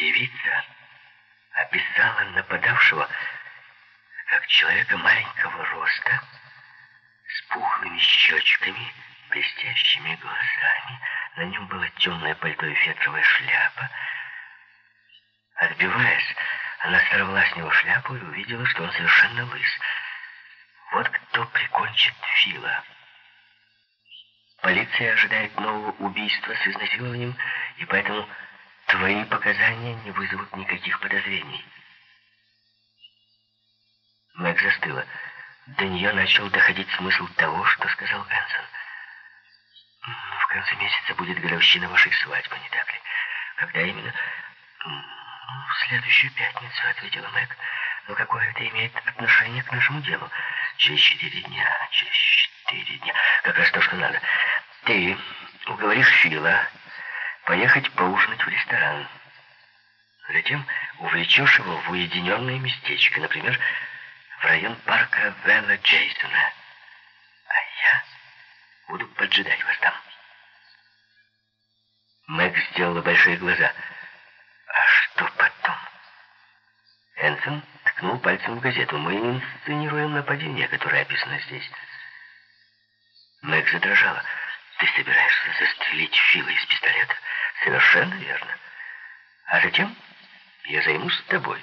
Девица описала нападавшего как человека маленького роста, с пухлыми щечками, блестящими глазами. На нем было темное пальто и фетровая шляпа. Отбиваясь, она сорвала с него шляпу и увидела, что он совершенно лыс. Вот кто прикончит Фила. Полиция ожидает нового убийства с изнасилованием, и поэтому твои показания не вызовут никаких подозрений. Мэг застыла. До нее начал доходить смысл того, что сказал Энсон. «В конце месяца будет годовщина вашей свадьбы, не так ли? Когда именно?» «В следующую пятницу», — ответила Мэг. «Но какое это имеет отношение к нашему делу?» «Через четыре дня, через четыре дня. Как раз то, что надо. Ты уговоришь Фила поехать поужинать в ресторан. Затем увлечешь его в уединенное местечко, например, в район парка Вэлла Джейсона. А я буду поджидать вас там. Мэг сделала большие глаза. А что потом? Энсон ткнул пальцем в газету. Мы инсценируем нападение, которое описано здесь. Мэг задрожала. Ты собираешься застрелить Фила из пистолета? Совершенно верно. А затем я займусь тобой.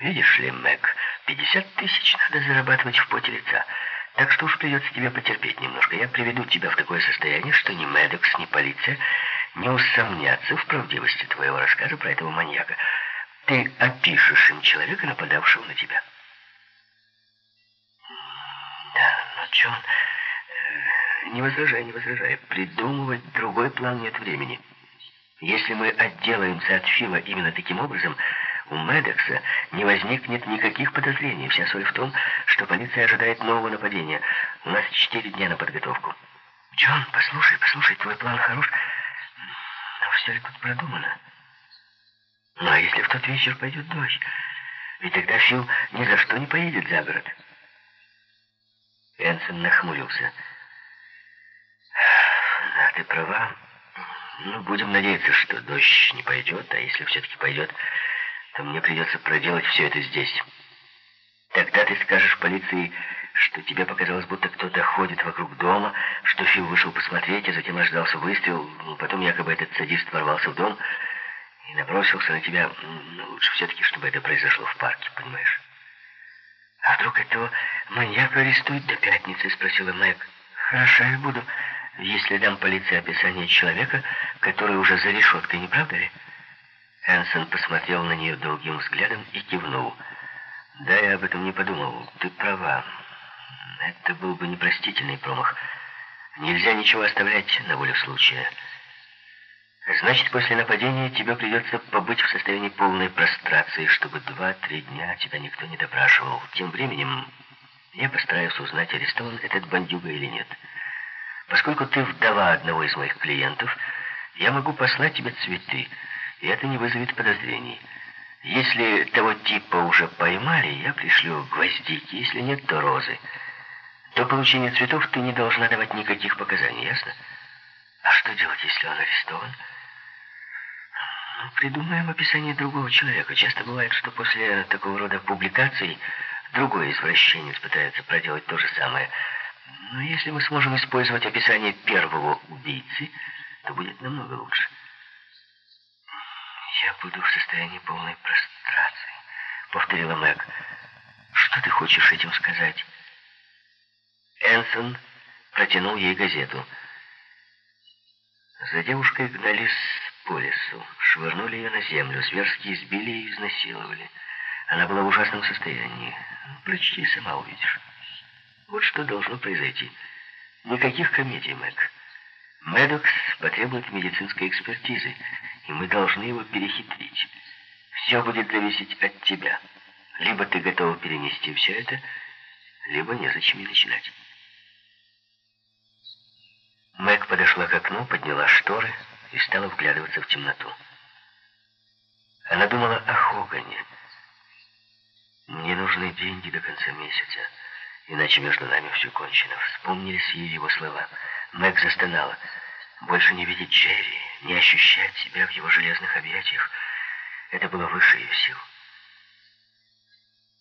Видишь ли, Мэг, 50 тысяч надо зарабатывать в поте лица. Так что уж придется тебе потерпеть немножко. Я приведу тебя в такое состояние, что ни Медекс, ни полиция не усомнятся в правдивости твоего рассказа про этого маньяка. Ты опишешь им человека, нападавшего на тебя. Да, но Джон... Не возражай, не возражай. Придумывать другой план нет времени. Если мы отделаемся от Фила именно таким образом, у Медекса не возникнет никаких подозрений. Вся соль в том, что полиция ожидает нового нападения. У нас четыре дня на подготовку. Джон, послушай, послушай, твой план хорош, но все ли тут продумано? Ну, а если в тот вечер пойдет дождь? Ведь тогда Фил ни за что не поедет за город. Энсон нахмурился. Ты права. Ну, будем надеяться, что дождь не пойдет, а если все-таки пойдет, то мне придется проделать все это здесь. Тогда ты скажешь полиции, что тебе показалось, будто кто-то ходит вокруг дома, что Фил вышел посмотреть, а затем раздался выстрел, ну, потом якобы этот садист ворвался в дом и набросился на тебя. Ну, лучше все-таки, чтобы это произошло в парке, понимаешь? «А вдруг этого маньяка арестуют до пятницы?» — спросила Мэг. «Хорошо, я буду, если дам полиции описание человека, который уже за решеткой, не правда ли?» Энсон посмотрел на нее долгим взглядом и кивнул. «Да, я об этом не подумал. Ты права. Это был бы непростительный промах. Нельзя ничего оставлять на волю случая. Значит, после нападения тебе придется побыть в состоянии полной прострации, чтобы два-три дня тебя никто не допрашивал. Тем временем я постараюсь узнать, арестован этот бандюга или нет. Поскольку ты вдова одного из моих клиентов, я могу послать тебе цветы, и это не вызовет подозрений. Если того типа уже поймали, я пришлю гвоздики, если нет, то розы. До получения цветов ты не должна давать никаких показаний, ясно? А что делать, если он арестован? Ну, придумаем описание другого человека. Часто бывает, что после такого рода публикаций другой извращенец пытается проделать то же самое. Но если мы сможем использовать описание первого убийцы, то будет намного лучше. «Я буду в состоянии полной прострации», — повторила Мэг. «Что ты хочешь этим сказать?» Энсон протянул ей газету. За девушкой гнались по лесу, швырнули ее на землю, зверски избили и изнасиловали. Она была в ужасном состоянии. Прочти, сама увидишь. Вот что должно произойти. Никаких комедий, Мэг. Медокс потребует медицинской экспертизы, и мы должны его перехитрить. Все будет зависеть от тебя. Либо ты готова перенести все это, либо незачем и начинать. Мэг подошла к окну, подняла шторы и стала вглядываться в темноту. Она думала о Хогане. «Мне нужны деньги до конца месяца, иначе между нами все кончено». Вспомнились ей его слова – Мэг застонала. Больше не видеть Джерри, не ощущать себя в его железных объятиях. это было выше ее сил.